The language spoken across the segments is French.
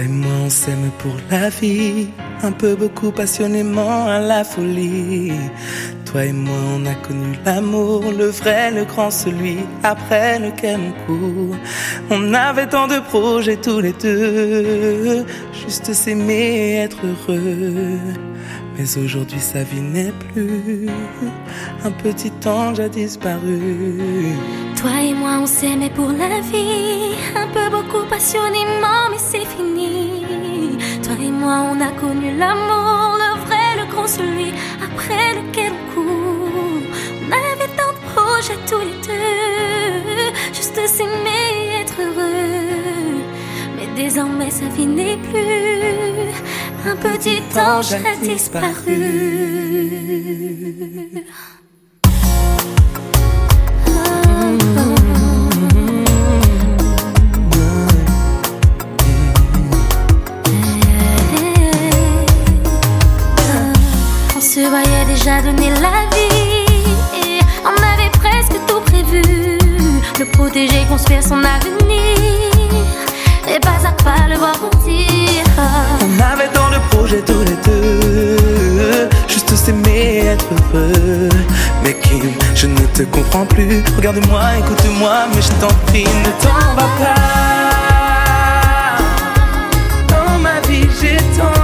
Toi et moi on s'aime pour la vie, un peu beaucoup passionnément à la folie. Toi et moi on a connu l'amour, le vrai, le grand, celui après lequel on court. On avait tant de projets tous les deux, juste s'aimer et être heureux. Mais aujourd'hui sa vie n'est plus, un petit ange a disparu. Toi et moi on s'aimait pour la vie, un peu beaucoup passionnément, moi on a connu l'amour, le vrai, le grand, celui après lequel on court. On avait tant de projets tous les deux, juste s'aimer et être heureux. Mais désormais sa vie n'est plus, un petit ange a disparu. Déjà donner la vie on avait presque tout prévu. Le protéger, construire son avenir et pas à pas le voir grandir. On avait tant de projets tous les deux, juste s'aimer être heureux. Mais Kim, je ne te comprends plus. Regarde-moi, écoute-moi, mais je t'en prie, ne t'en va pas. Dans ma vie, j'ai tant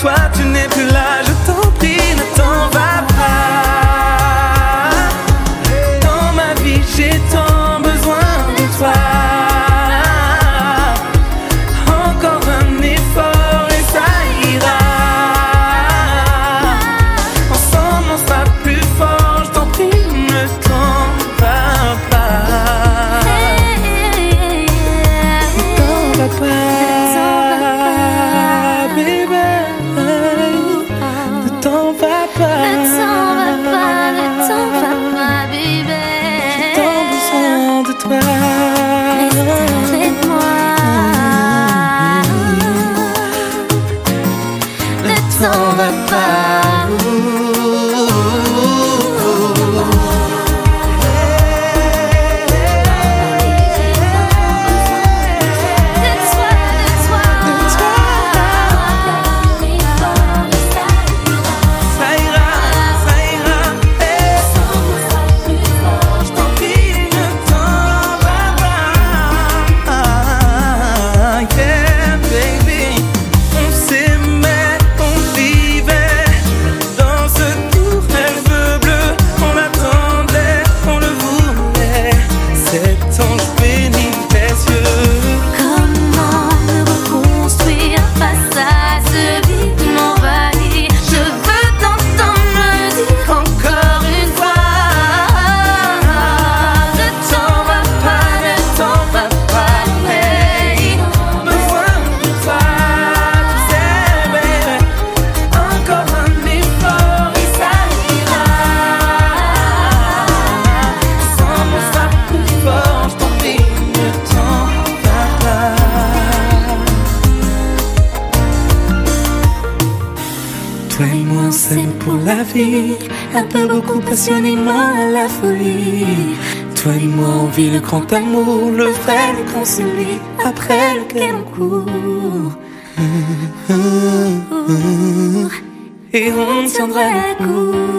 toi, tu n'es plus là. Je t'en 断 on pour la vie. Un peu beaucoup passionnément à la folie. Toi et moi, on vit le grand amour, le vrai, le grand celui après lequel on court. Et on tiendra le coup.